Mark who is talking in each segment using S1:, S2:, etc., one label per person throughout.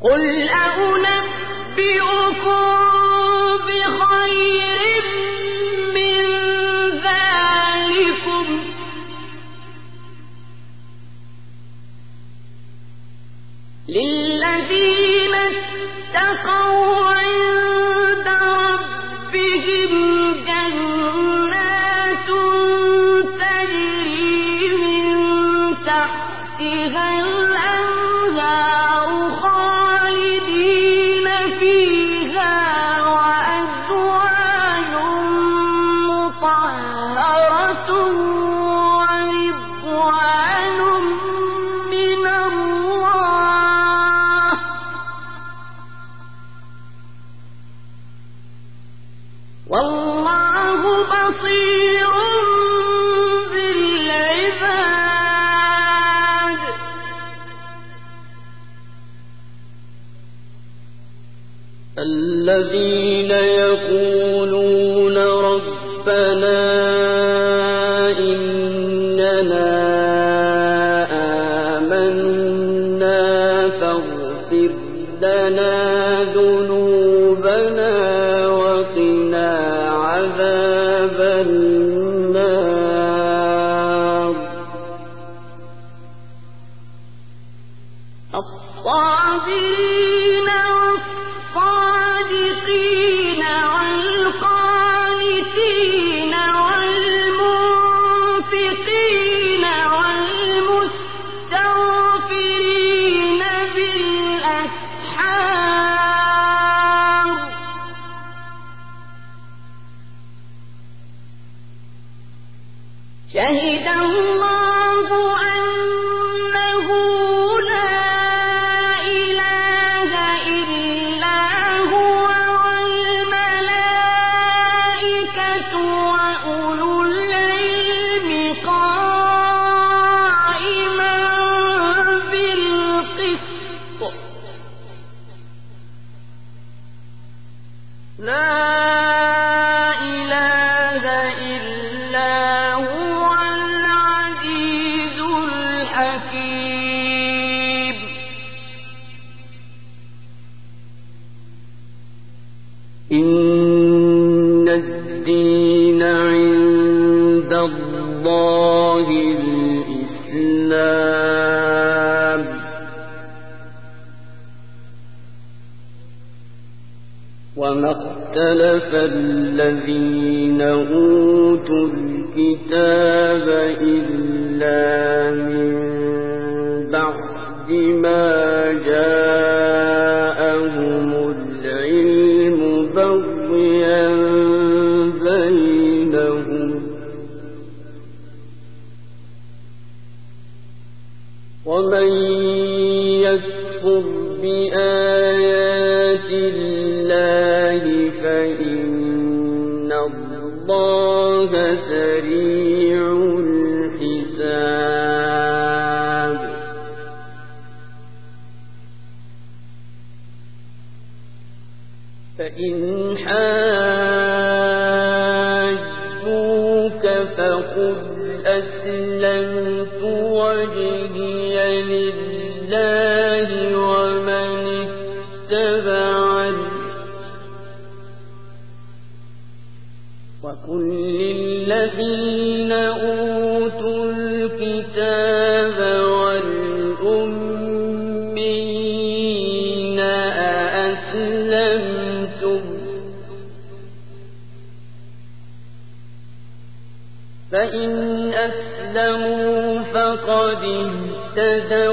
S1: قل أنبئكم
S2: اختلف الذين أوتوا الكتاب إلا اهتدوا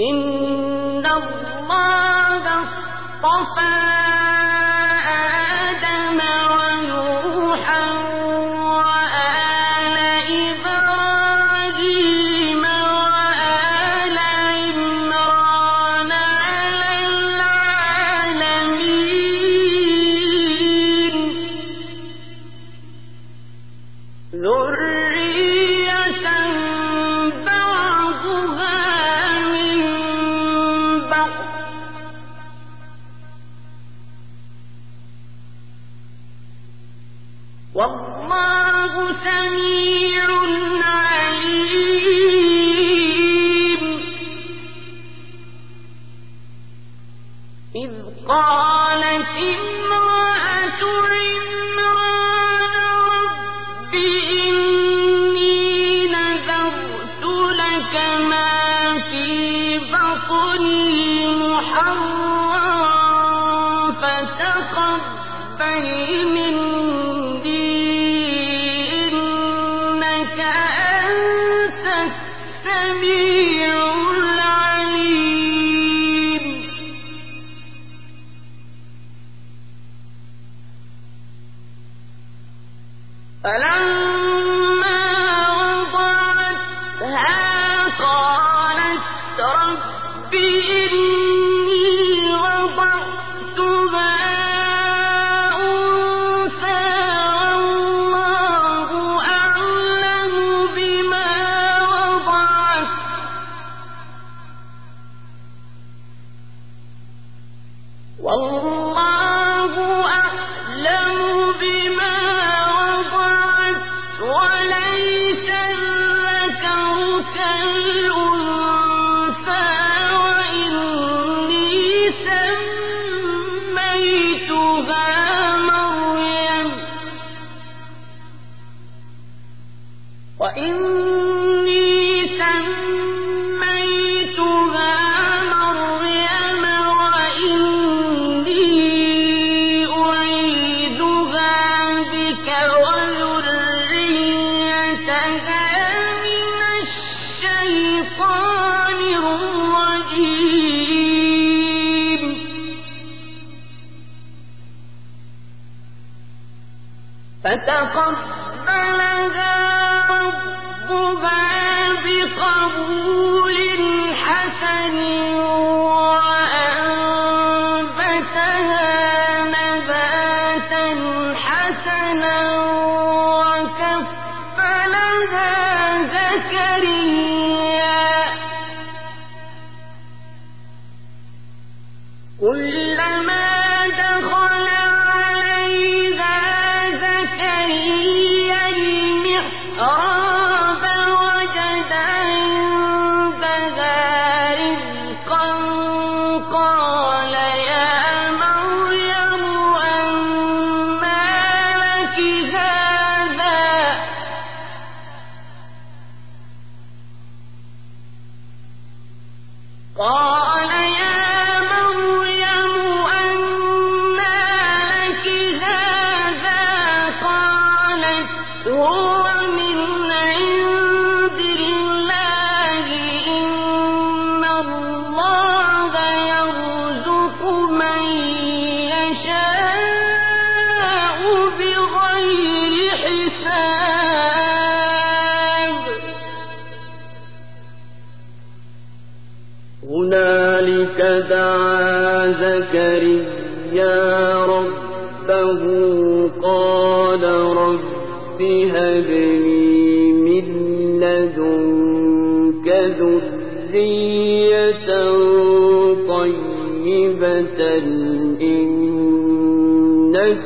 S2: إن الله اصطفى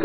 S2: إنك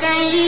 S2: کئی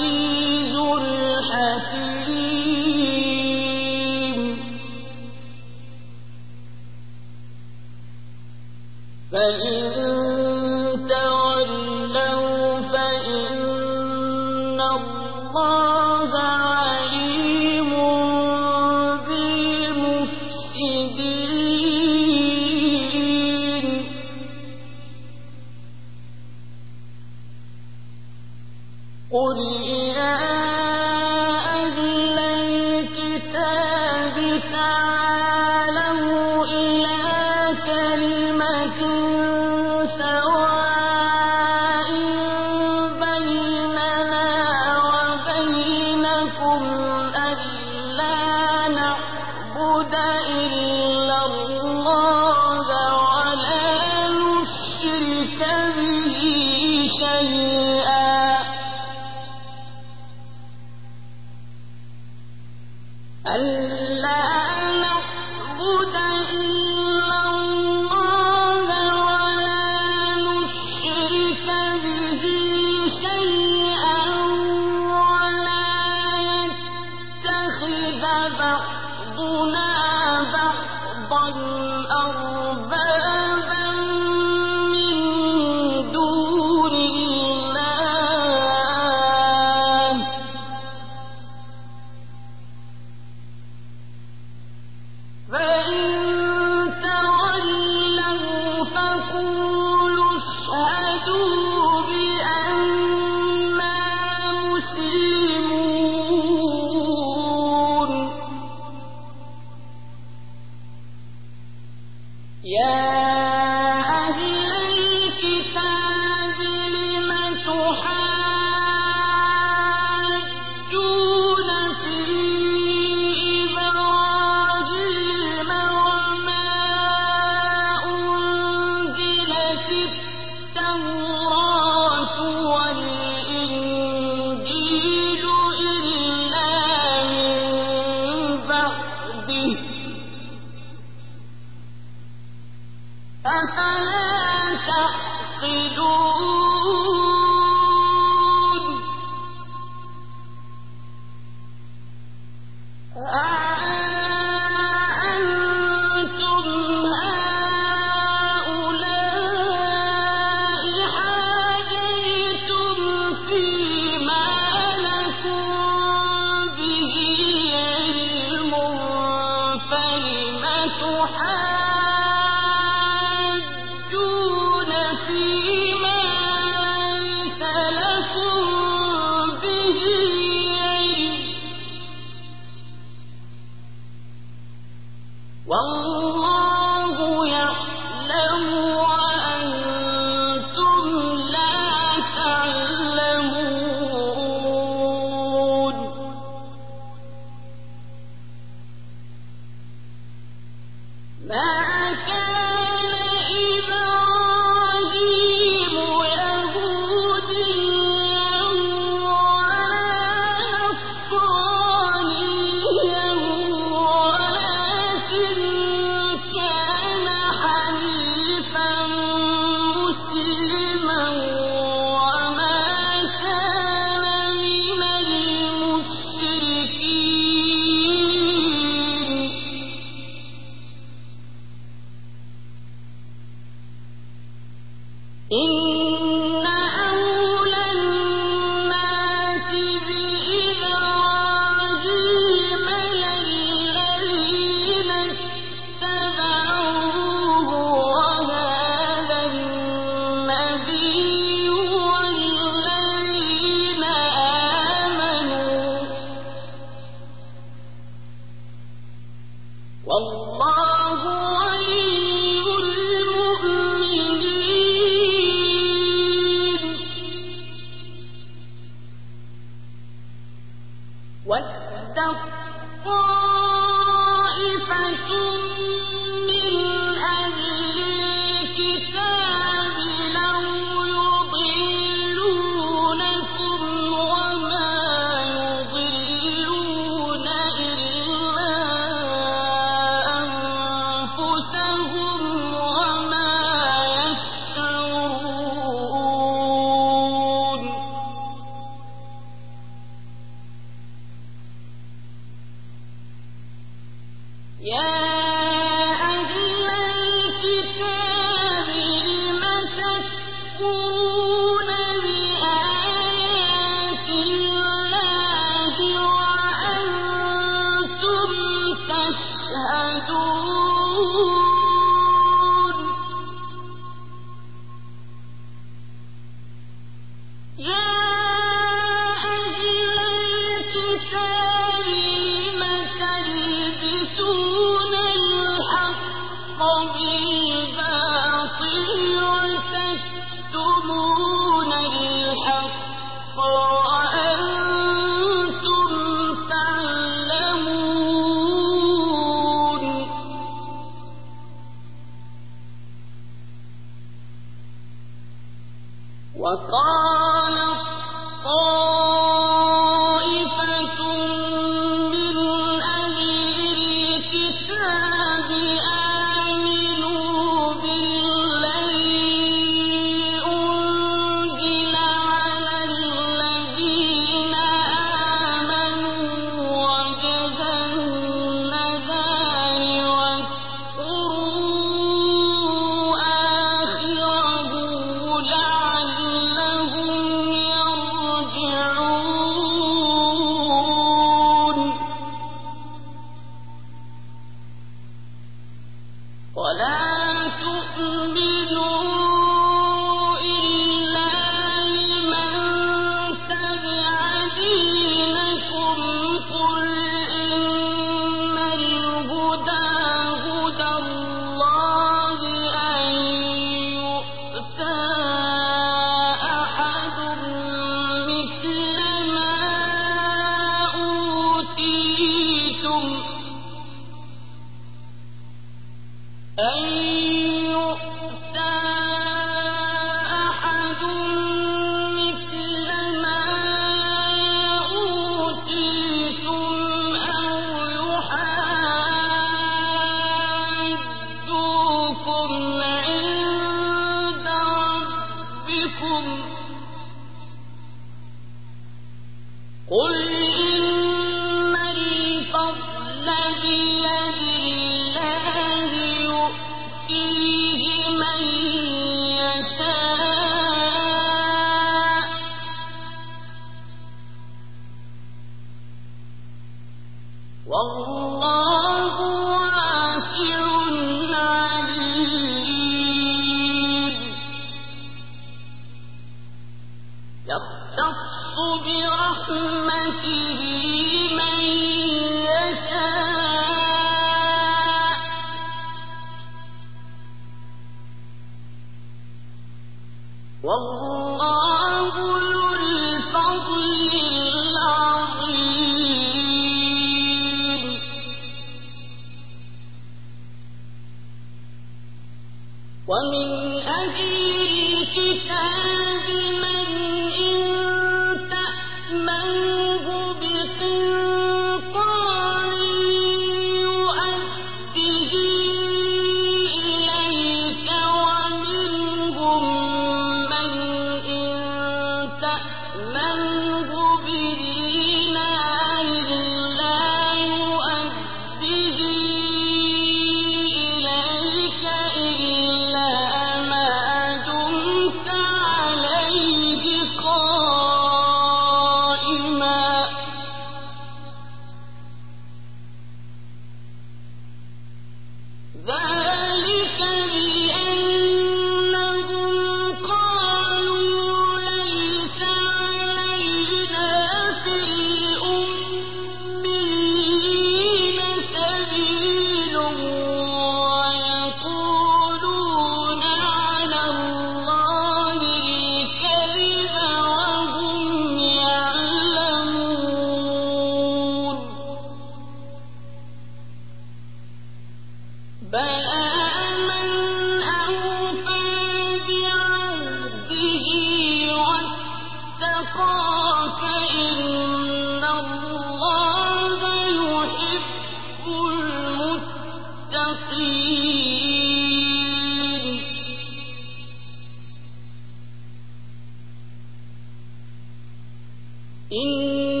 S2: إن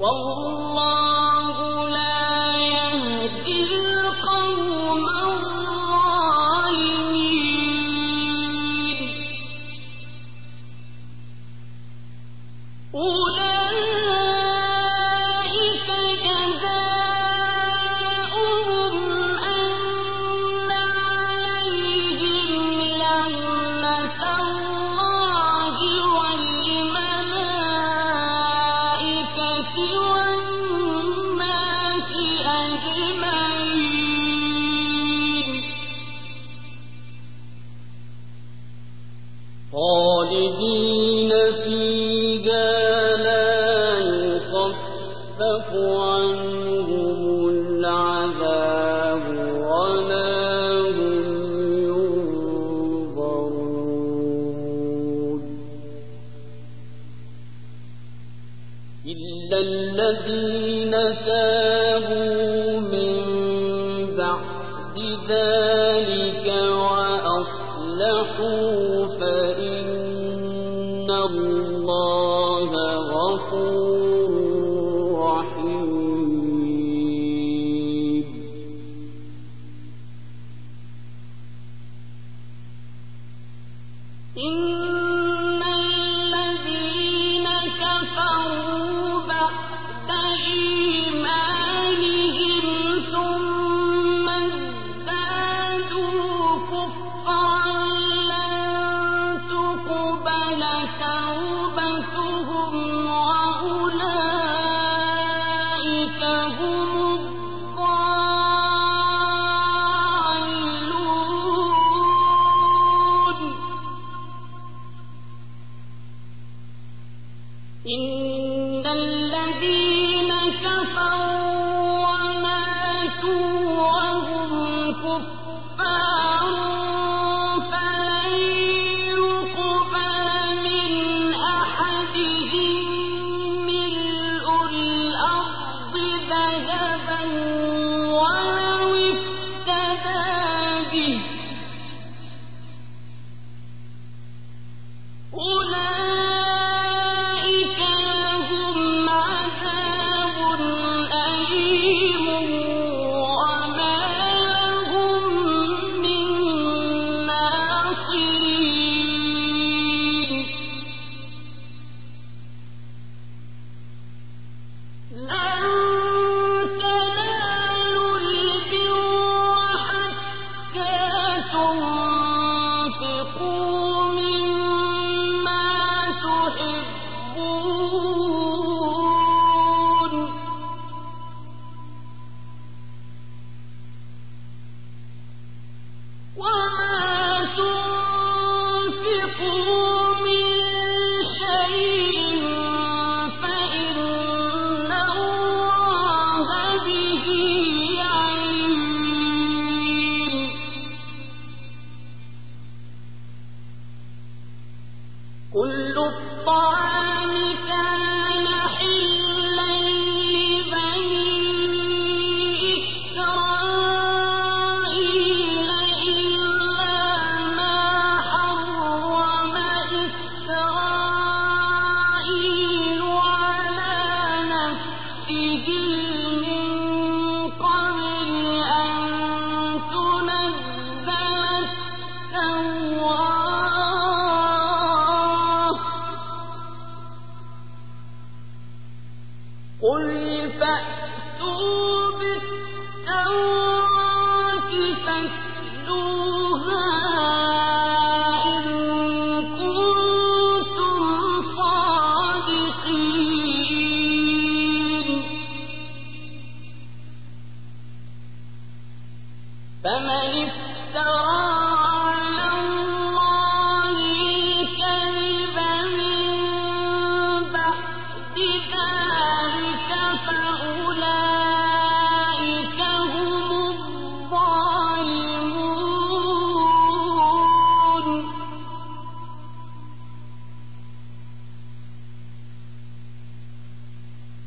S2: العذاب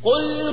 S2: قل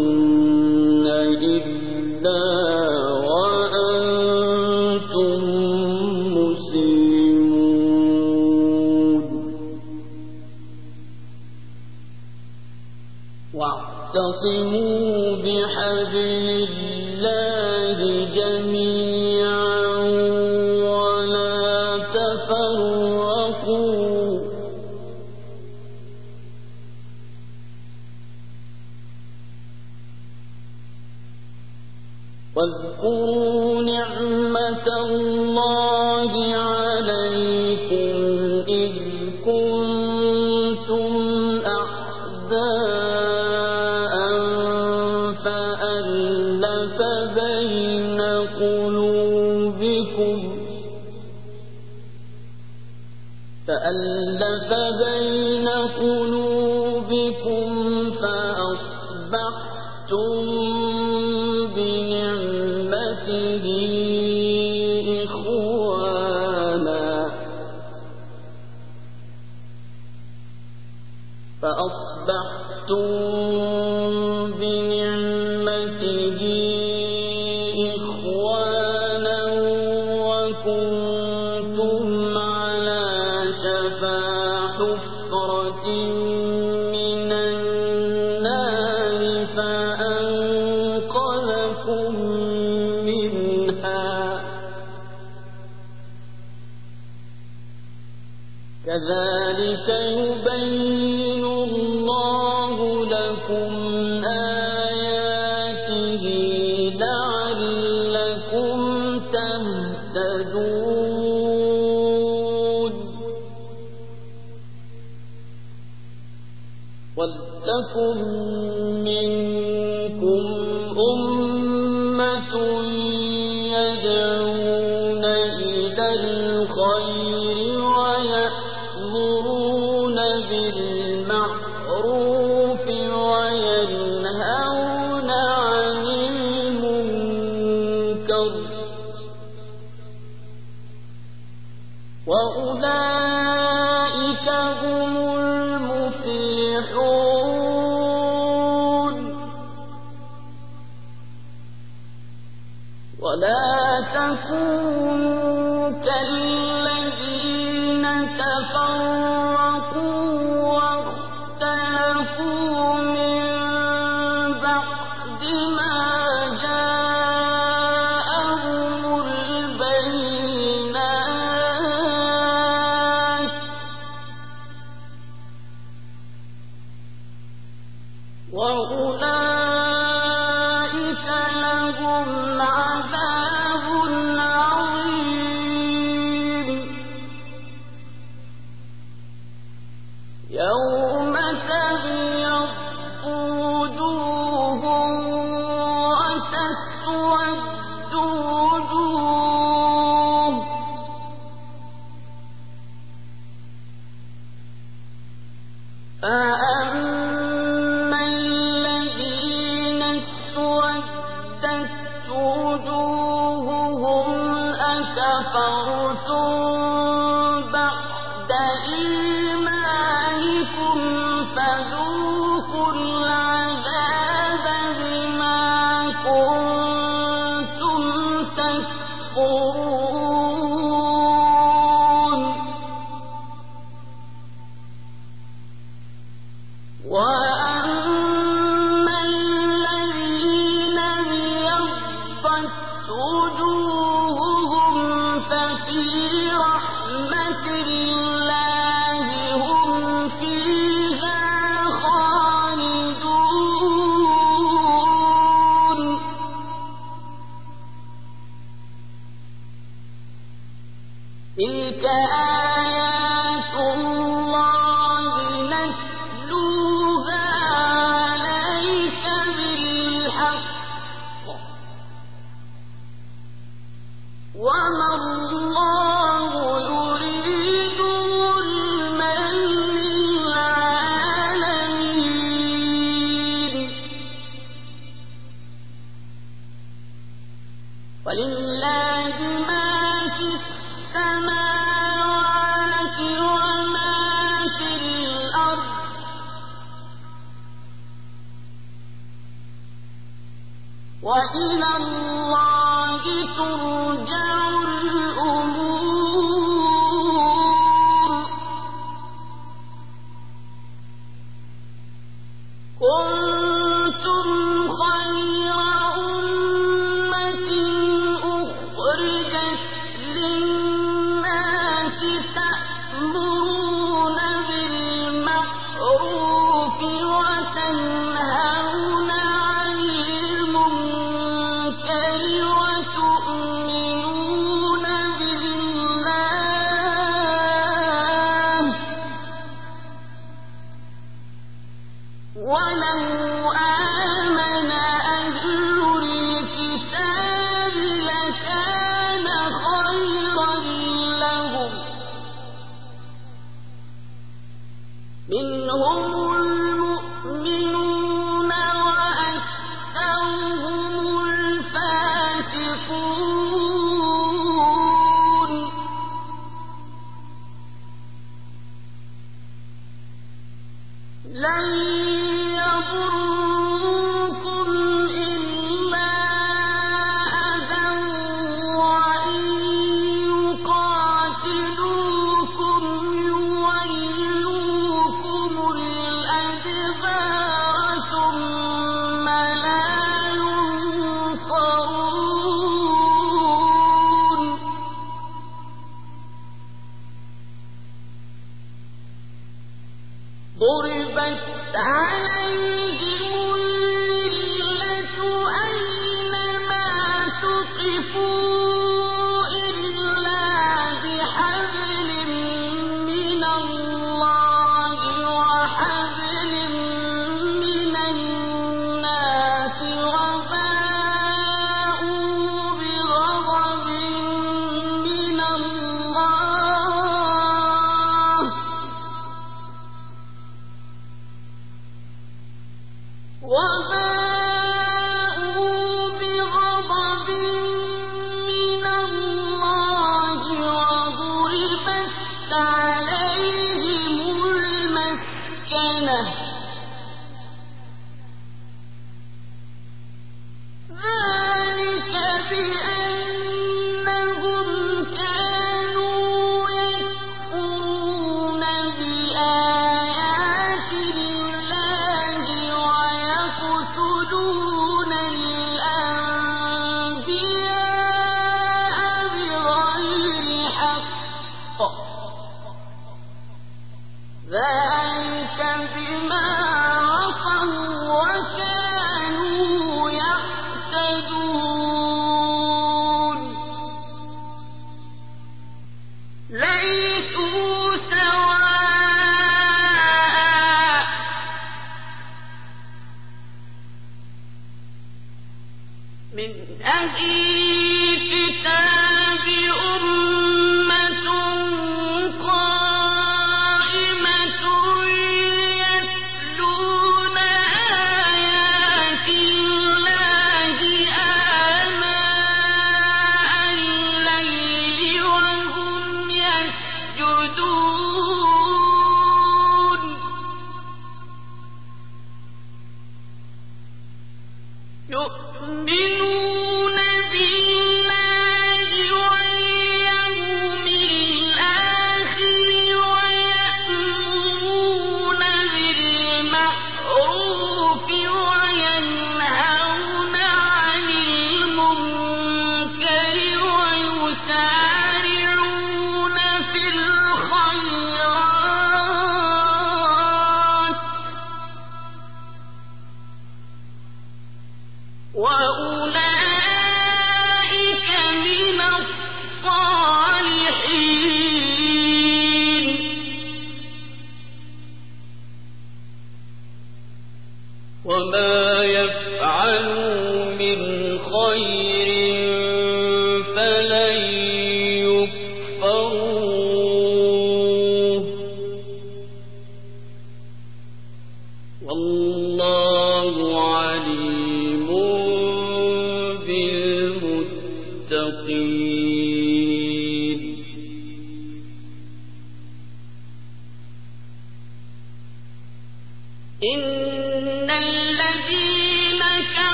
S2: تلك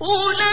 S2: تحتها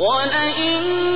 S2: أفمن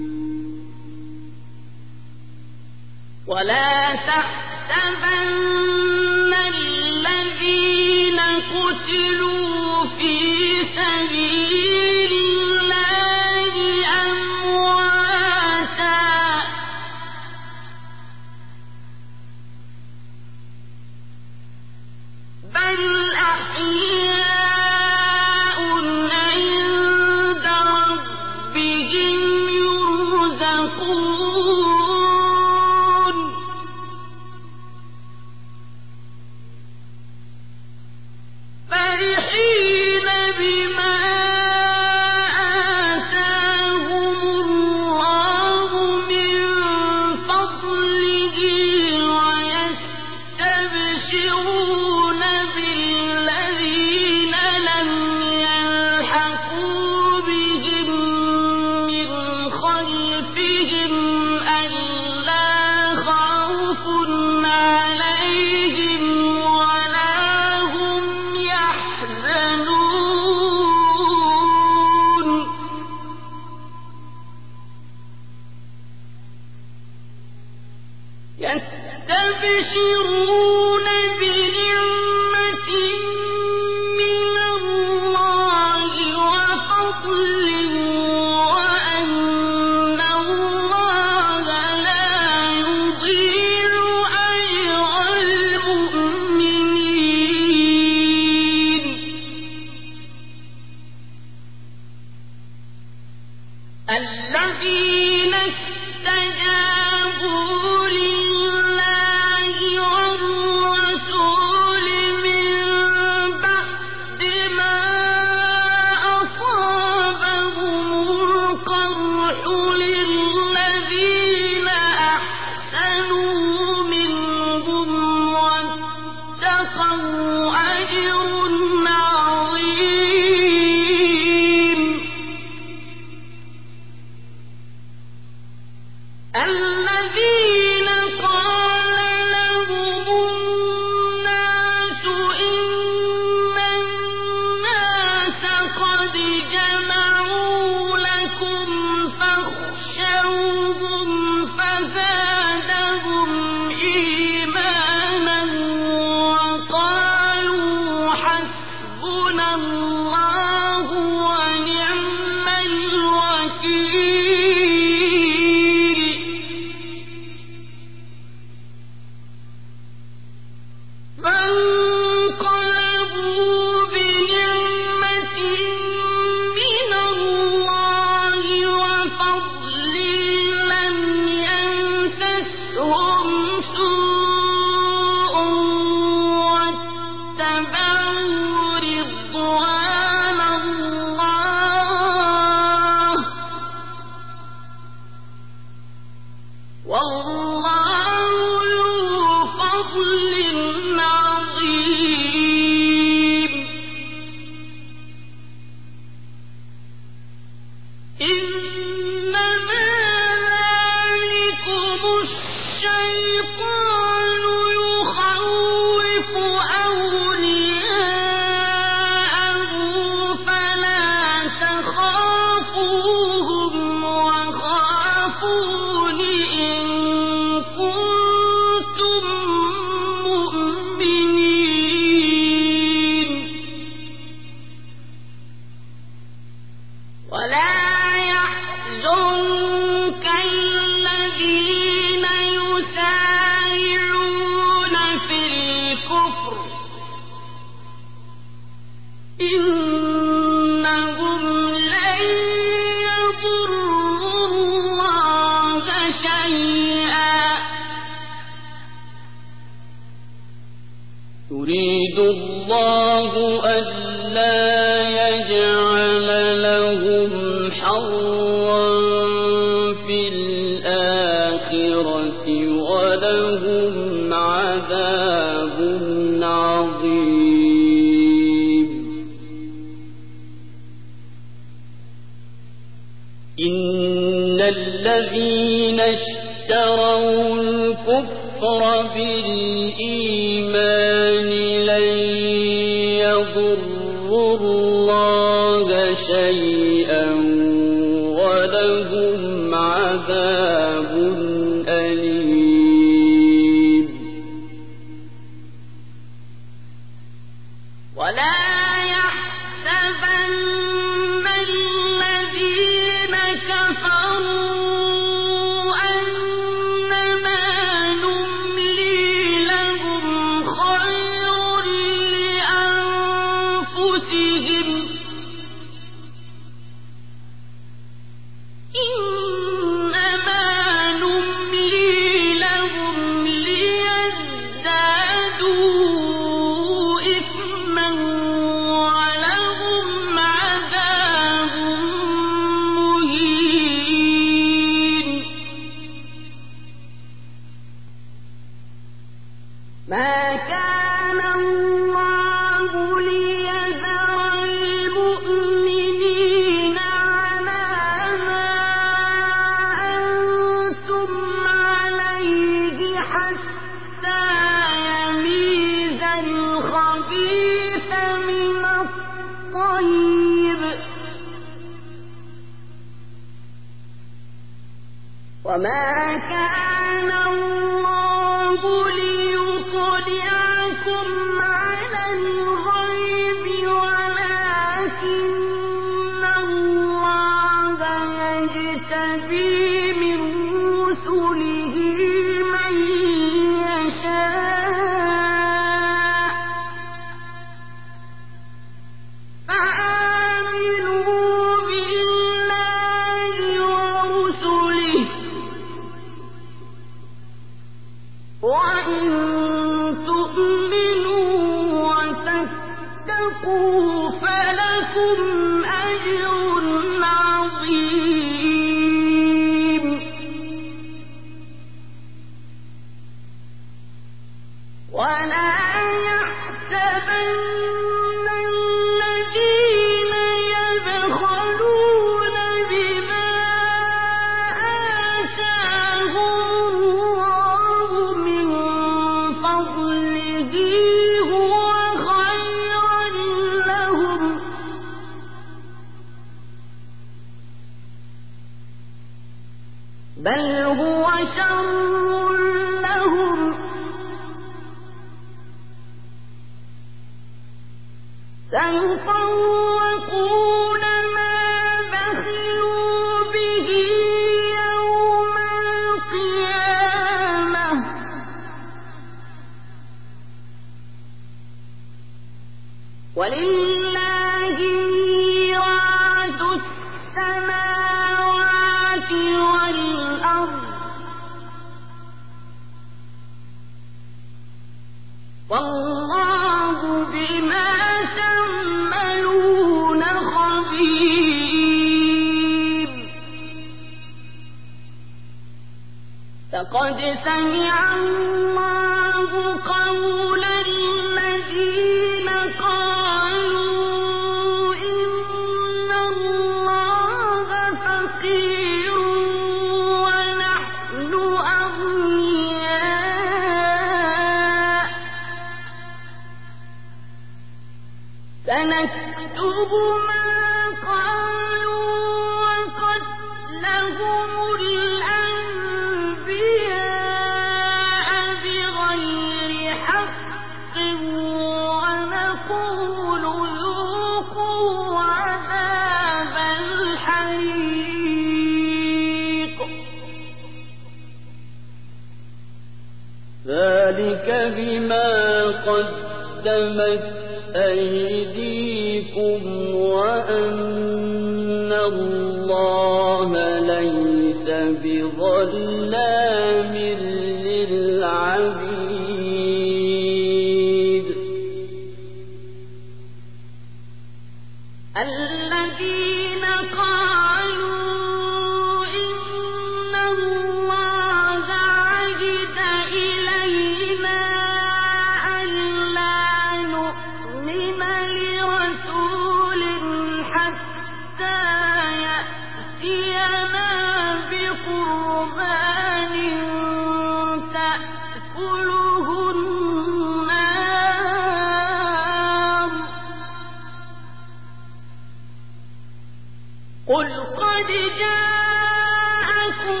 S2: لَقَدْ جَاءَكُمْ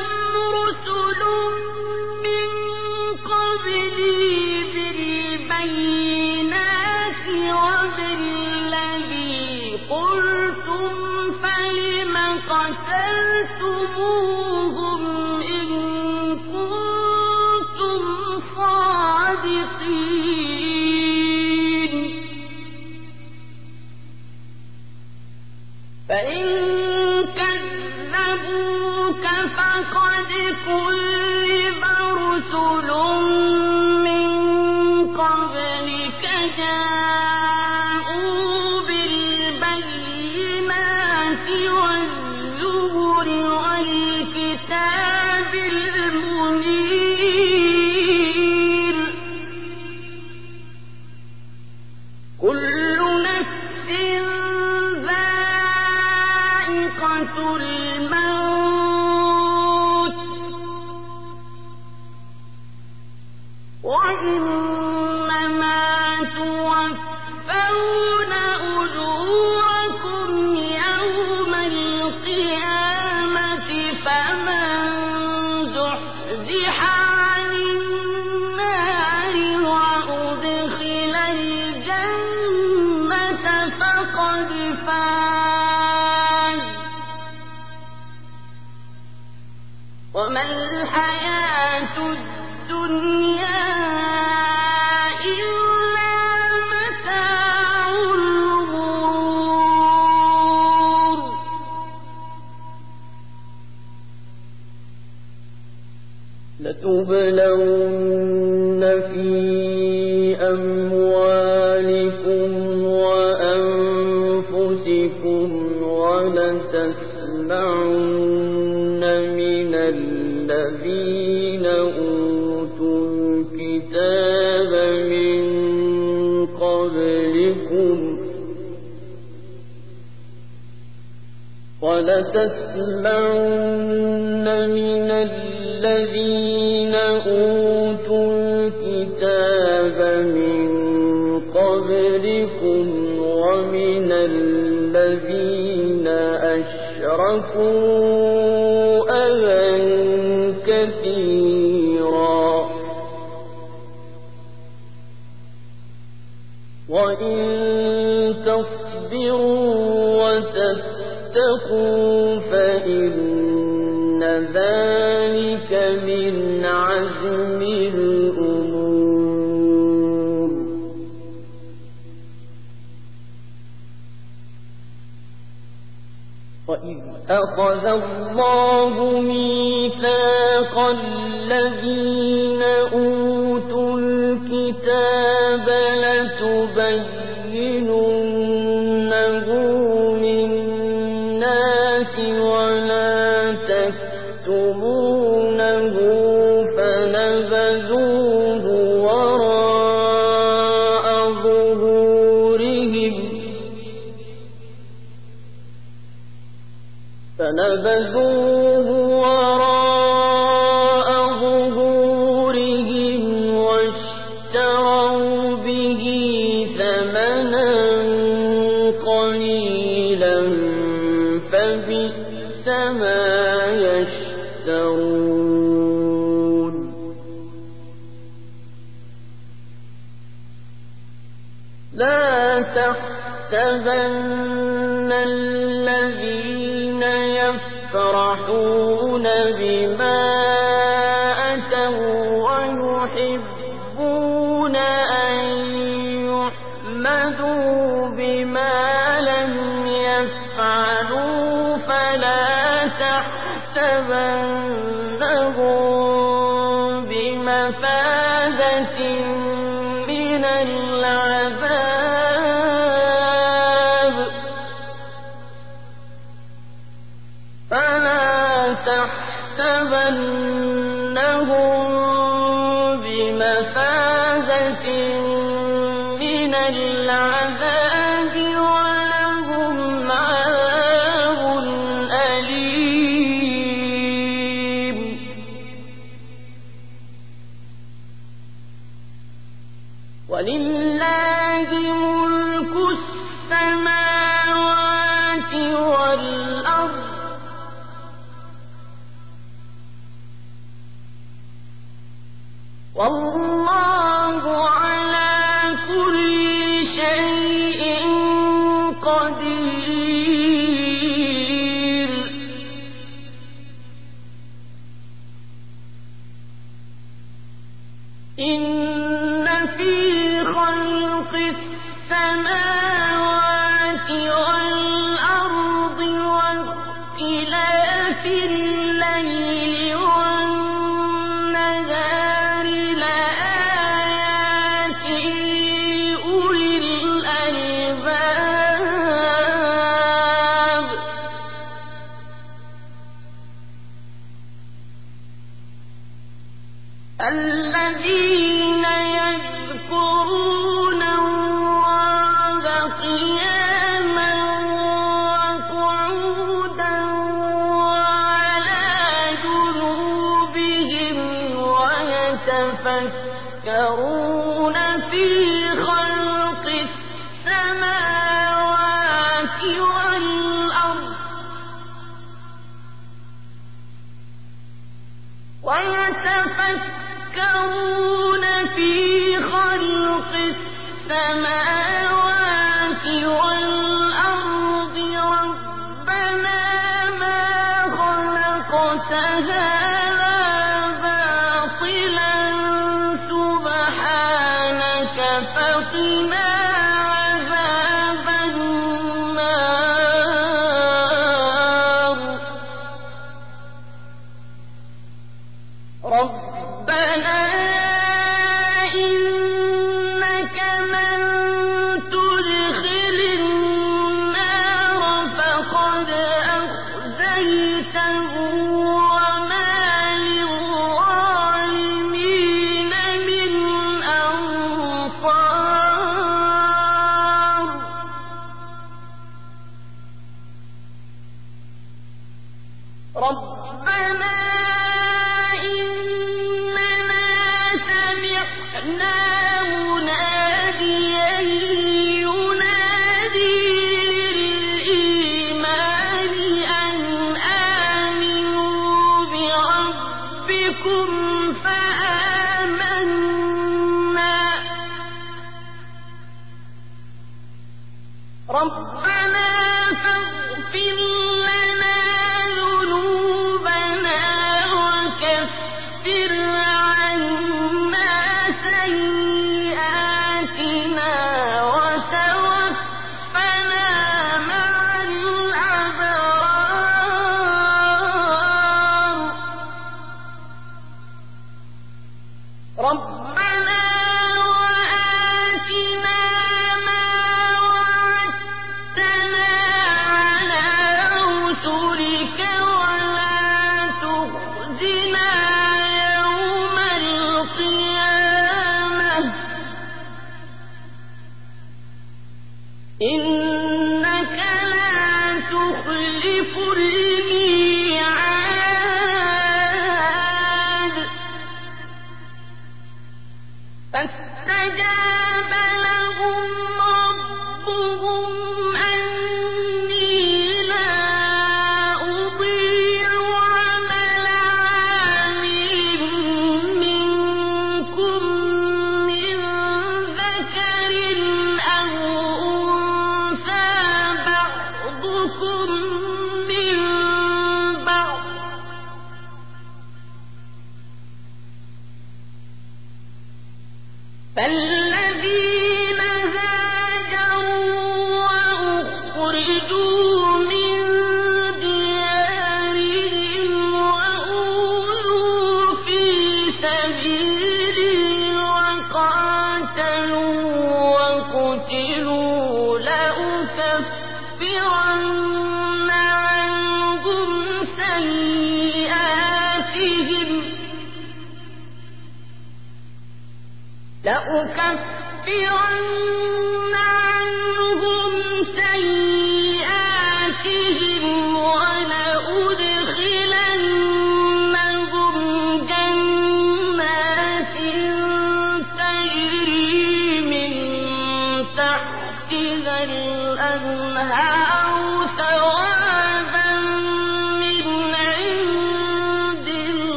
S2: لو أخذ الله ميثاق الذين أوتوا الكتاب لتبين إنهم بمفازة